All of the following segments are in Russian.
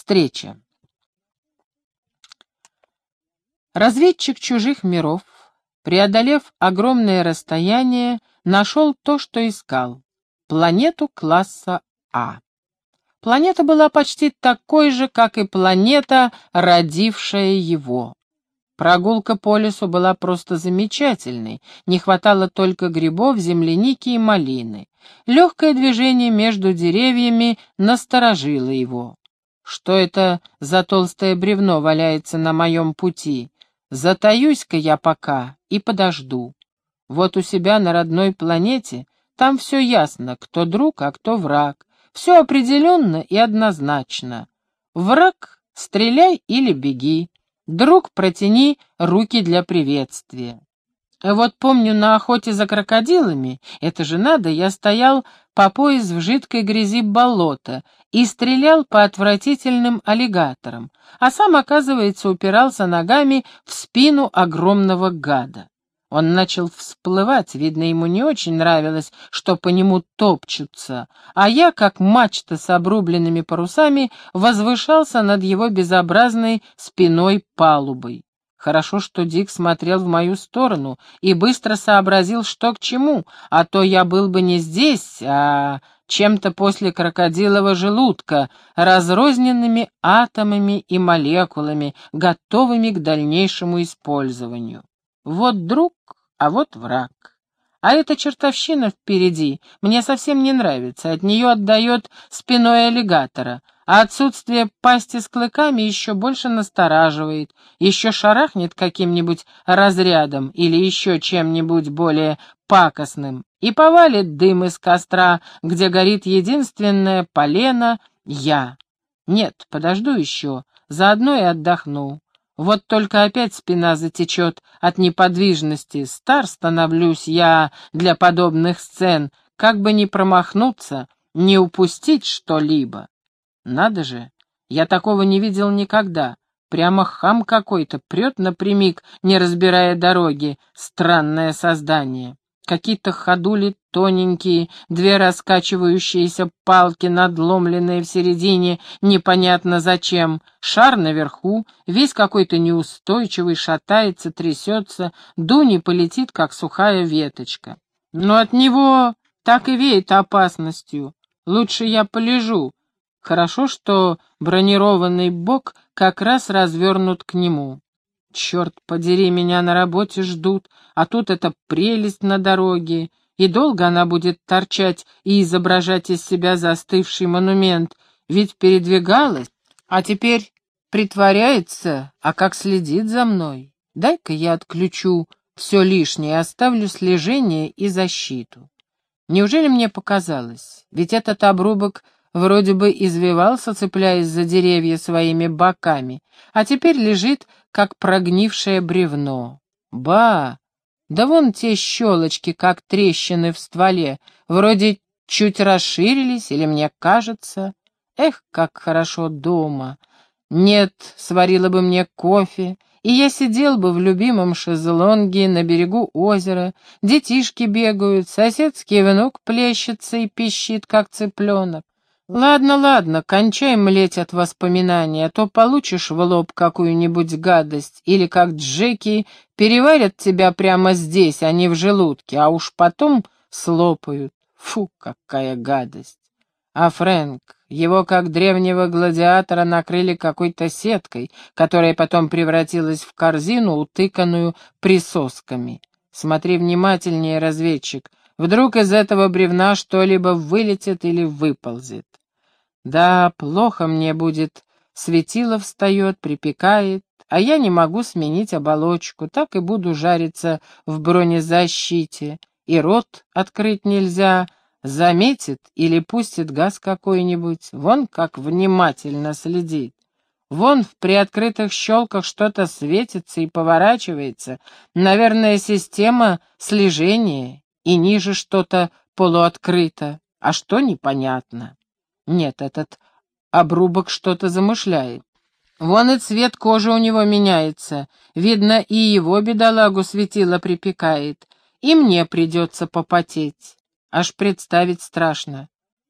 Встреча. Разведчик чужих миров, преодолев огромное расстояние, нашел то, что искал — планету класса А. Планета была почти такой же, как и планета, родившая его. Прогулка по лесу была просто замечательной, не хватало только грибов, земляники и малины. Легкое движение между деревьями насторожило его. Что это за толстое бревно валяется на моем пути? Затаюсь-ка я пока и подожду. Вот у себя на родной планете там все ясно, кто друг, а кто враг. Все определенно и однозначно. Враг — стреляй или беги. Друг, протяни руки для приветствия. Вот помню, на охоте за крокодилами, это же надо, я стоял по пояс в жидкой грязи болота и стрелял по отвратительным аллигаторам, а сам, оказывается, упирался ногами в спину огромного гада. Он начал всплывать, видно, ему не очень нравилось, что по нему топчутся, а я, как мачта с обрубленными парусами, возвышался над его безобразной спиной палубой. Хорошо, что Дик смотрел в мою сторону и быстро сообразил, что к чему, а то я был бы не здесь, а чем-то после крокодилового желудка, разрозненными атомами и молекулами, готовыми к дальнейшему использованию. Вот друг, а вот враг. А эта чертовщина впереди мне совсем не нравится, от нее отдает спиной аллигатора, а отсутствие пасти с клыками еще больше настораживает, еще шарахнет каким-нибудь разрядом или еще чем-нибудь более пакостным и повалит дым из костра, где горит единственное полено — я. Нет, подожду еще, заодно и отдохну. Вот только опять спина затечет от неподвижности. Стар становлюсь я для подобных сцен, как бы не промахнуться, не упустить что-либо. Надо же, я такого не видел никогда. Прямо хам какой-то, прет напрямик, не разбирая дороги. Странное создание. Какие-то ходули тоненькие, две раскачивающиеся палки, надломленные в середине, непонятно зачем. Шар наверху, весь какой-то неустойчивый, шатается, трясется, дуни полетит, как сухая веточка. Но от него так и веет опасностью. Лучше я полежу, Хорошо, что бронированный бок как раз развернут к нему. Черт подери, меня на работе ждут, а тут эта прелесть на дороге. И долго она будет торчать и изображать из себя застывший монумент, ведь передвигалась, а теперь притворяется, а как следит за мной. Дай-ка я отключу все лишнее, оставлю слежение и защиту. Неужели мне показалось? Ведь этот обрубок вроде бы извивался, цепляясь за деревья своими боками, а теперь лежит, как прогнившее бревно. Ба! Да вон те щелочки, как трещины в стволе, вроде чуть расширились, или мне кажется. Эх, как хорошо дома! Нет, сварила бы мне кофе, и я сидел бы в любимом шезлонге на берегу озера, детишки бегают, соседский внук плещется и пищит, как цыпленок. «Ладно, ладно, кончай млеть от воспоминаний, а то получишь в лоб какую-нибудь гадость, или как Джеки переварят тебя прямо здесь, а не в желудке, а уж потом слопают. Фу, какая гадость! А Фрэнк, его как древнего гладиатора накрыли какой-то сеткой, которая потом превратилась в корзину, утыканную присосками. Смотри внимательнее, разведчик, вдруг из этого бревна что-либо вылетит или выползет. Да, плохо мне будет. Светило встает, припекает, а я не могу сменить оболочку, так и буду жариться в бронезащите. И рот открыть нельзя, заметит или пустит газ какой-нибудь. Вон как внимательно следит. Вон в приоткрытых щелках что-то светится и поворачивается. Наверное, система слежения, и ниже что-то полуоткрыто. А что непонятно. Нет, этот обрубок что-то замышляет. Вон и цвет кожи у него меняется. Видно, и его бедолагу светило припекает. И мне придется попотеть. Аж представить страшно.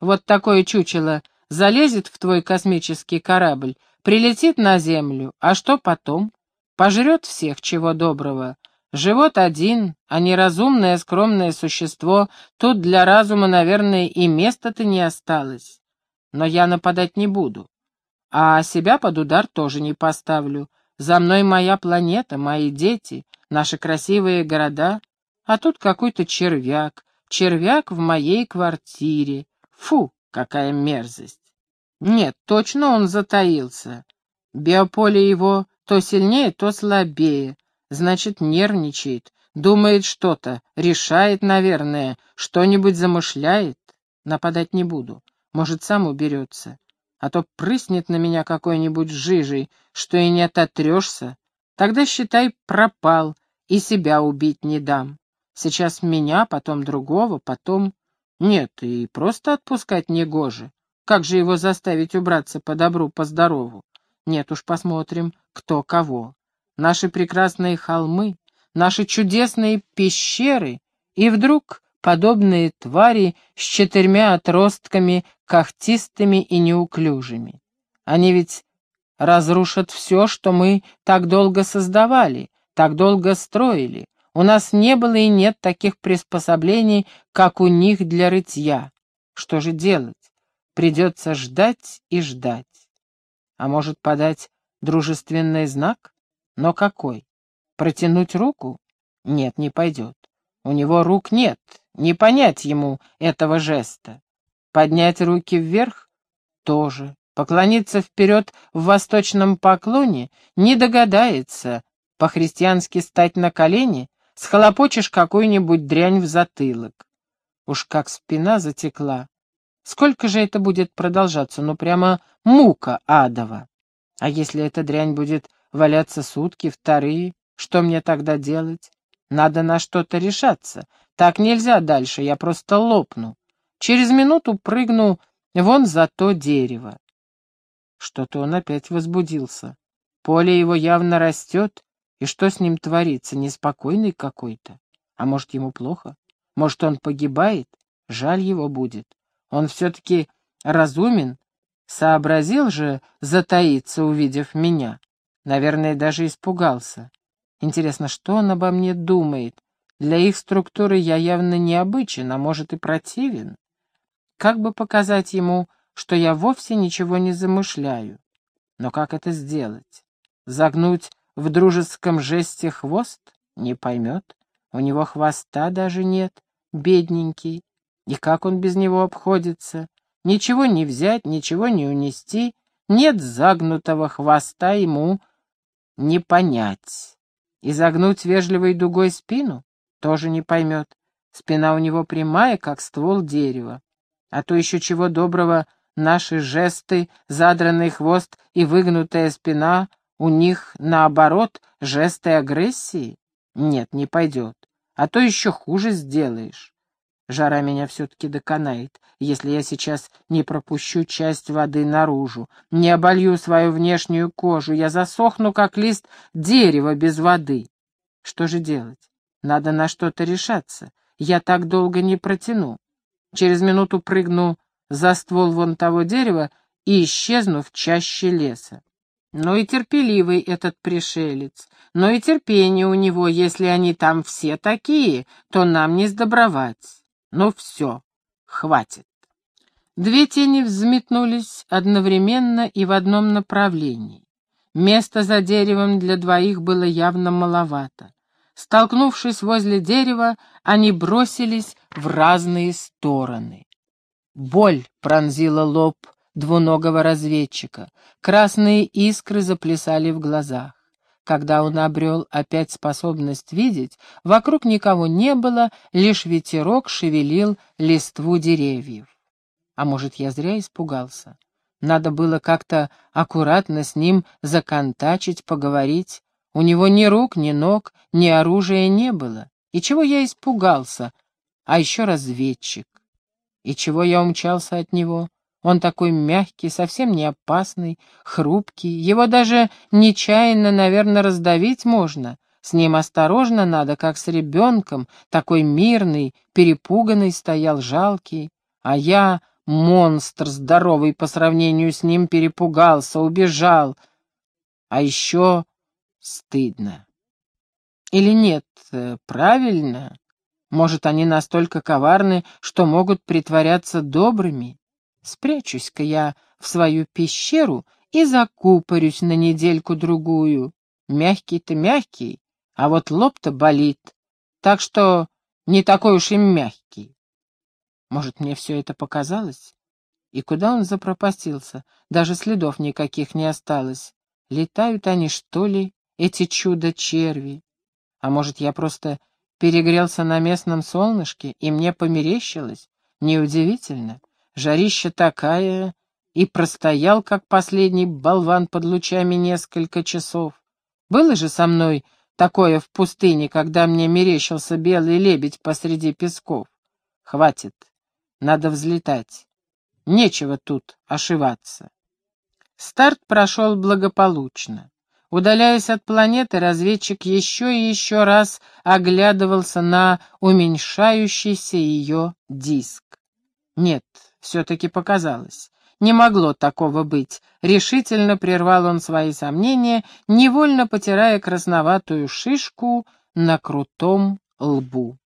Вот такое чучело залезет в твой космический корабль, прилетит на Землю, а что потом? Пожрет всех, чего доброго. Живот один, а неразумное скромное существо, тут для разума, наверное, и места-то не осталось. Но я нападать не буду. А себя под удар тоже не поставлю. За мной моя планета, мои дети, наши красивые города. А тут какой-то червяк, червяк в моей квартире. Фу, какая мерзость. Нет, точно он затаился. Биополе его то сильнее, то слабее. Значит, нервничает, думает что-то, решает, наверное, что-нибудь замышляет. Нападать не буду. Может, сам уберется. А то прыснет на меня какой-нибудь жижей, что и не ототрешься. Тогда, считай, пропал, и себя убить не дам. Сейчас меня, потом другого, потом... Нет, и просто отпускать не гоже. Как же его заставить убраться по добру, по здорову? Нет уж, посмотрим, кто кого. Наши прекрасные холмы, наши чудесные пещеры, и вдруг подобные твари с четырьмя отростками, когтистыми и неуклюжими. Они ведь разрушат все, что мы так долго создавали, так долго строили. У нас не было и нет таких приспособлений, как у них для рытья. Что же делать? Придется ждать и ждать. А может, подать дружественный знак? Но какой? Протянуть руку? Нет, не пойдет. У него рук нет, не понять ему этого жеста. Поднять руки вверх? Тоже. Поклониться вперед в восточном поклоне? Не догадается. По-христиански стать на колени? Схлопочешь какую-нибудь дрянь в затылок. Уж как спина затекла. Сколько же это будет продолжаться? Ну, прямо мука адова. А если эта дрянь будет валяться сутки, вторые, что мне тогда делать? Надо на что-то решаться. Так нельзя дальше, я просто лопну. Через минуту прыгну вон за то дерево. Что-то он опять возбудился. Поле его явно растет, и что с ним творится? Неспокойный какой-то. А может, ему плохо? Может, он погибает? Жаль его будет. Он все-таки разумен, сообразил же затаиться, увидев меня. Наверное, даже испугался. Интересно, что он обо мне думает? Для их структуры я явно необычен, а может и противен. Как бы показать ему, что я вовсе ничего не замышляю? Но как это сделать? Загнуть в дружеском жесте хвост? Не поймет. У него хвоста даже нет, бедненький. И как он без него обходится? Ничего не взять, ничего не унести, нет загнутого хвоста ему не понять. И загнуть вежливой дугой спину тоже не поймет. Спина у него прямая, как ствол дерева. А то еще чего доброго наши жесты, задранный хвост и выгнутая спина, у них, наоборот, жесты агрессии? Нет, не пойдет. А то еще хуже сделаешь. Жара меня все-таки доконает, если я сейчас не пропущу часть воды наружу, не оболью свою внешнюю кожу, я засохну, как лист дерева без воды. Что же делать? Надо на что-то решаться. Я так долго не протяну. Через минуту прыгну за ствол вон того дерева и исчезну в чаще леса. Но и терпеливый этот пришелец, но и терпение у него, если они там все такие, то нам не сдобровать. Ну все, хватит. Две тени взметнулись одновременно и в одном направлении. Места за деревом для двоих было явно маловато. Столкнувшись возле дерева, они бросились в разные стороны. Боль пронзила лоб двуногого разведчика. Красные искры заплясали в глазах. Когда он обрел опять способность видеть, вокруг никого не было, лишь ветерок шевелил листву деревьев. А может, я зря испугался? Надо было как-то аккуратно с ним законтачить, поговорить. У него ни рук, ни ног, ни оружия не было. И чего я испугался? А еще разведчик. И чего я умчался от него? Он такой мягкий, совсем не опасный, хрупкий. Его даже нечаянно, наверное, раздавить можно. С ним осторожно надо, как с ребенком. Такой мирный, перепуганный стоял, жалкий. А я монстр здоровый по сравнению с ним перепугался, убежал. А еще стыдно. Или нет, э, правильно? Может, они настолько коварны, что могут притворяться добрыми? Спрячусь-ка я в свою пещеру и закупорюсь на недельку-другую. Мягкий-то мягкий, а вот лоб-то болит, так что не такой уж и мягкий. Может, мне все это показалось? И куда он запропастился? Даже следов никаких не осталось. Летают они, что ли, эти чудо-черви? А может, я просто перегрелся на местном солнышке, и мне померещилось? Неудивительно. Жарища такая, и простоял, как последний болван под лучами несколько часов. Было же со мной такое в пустыне, когда мне мерещился белый лебедь посреди песков. Хватит, надо взлетать. Нечего тут ошиваться. Старт прошел благополучно. Удаляясь от планеты, разведчик еще и еще раз оглядывался на уменьшающийся ее диск. Нет, все-таки показалось. Не могло такого быть. Решительно прервал он свои сомнения, невольно потирая красноватую шишку на крутом лбу.